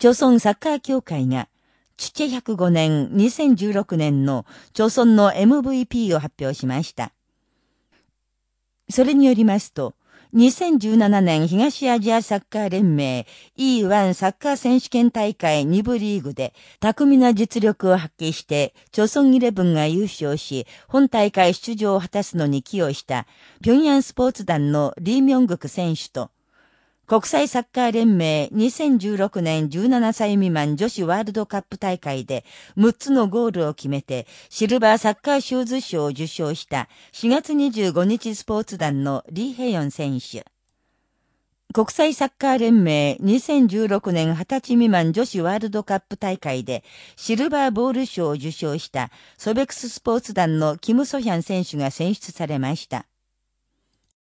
朝鮮サッカー協会が、チチェ105年2016年の朝鮮の MVP を発表しました。それによりますと、2017年東アジアサッカー連盟 E1 サッカー選手権大会2部リーグで巧みな実力を発揮して、朝鮮イレブンが優勝し、本大会出場を果たすのに寄与した、平壌スポーツ団のリー・ミョングク選手と、国際サッカー連盟2016年17歳未満女子ワールドカップ大会で6つのゴールを決めてシルバーサッカーシューズ賞を受賞した4月25日スポーツ団のリー・ヘヨン選手。国際サッカー連盟2016年20歳未満女子ワールドカップ大会でシルバーボール賞を受賞したソベクススポーツ団のキム・ソヒャン選手が選出されました。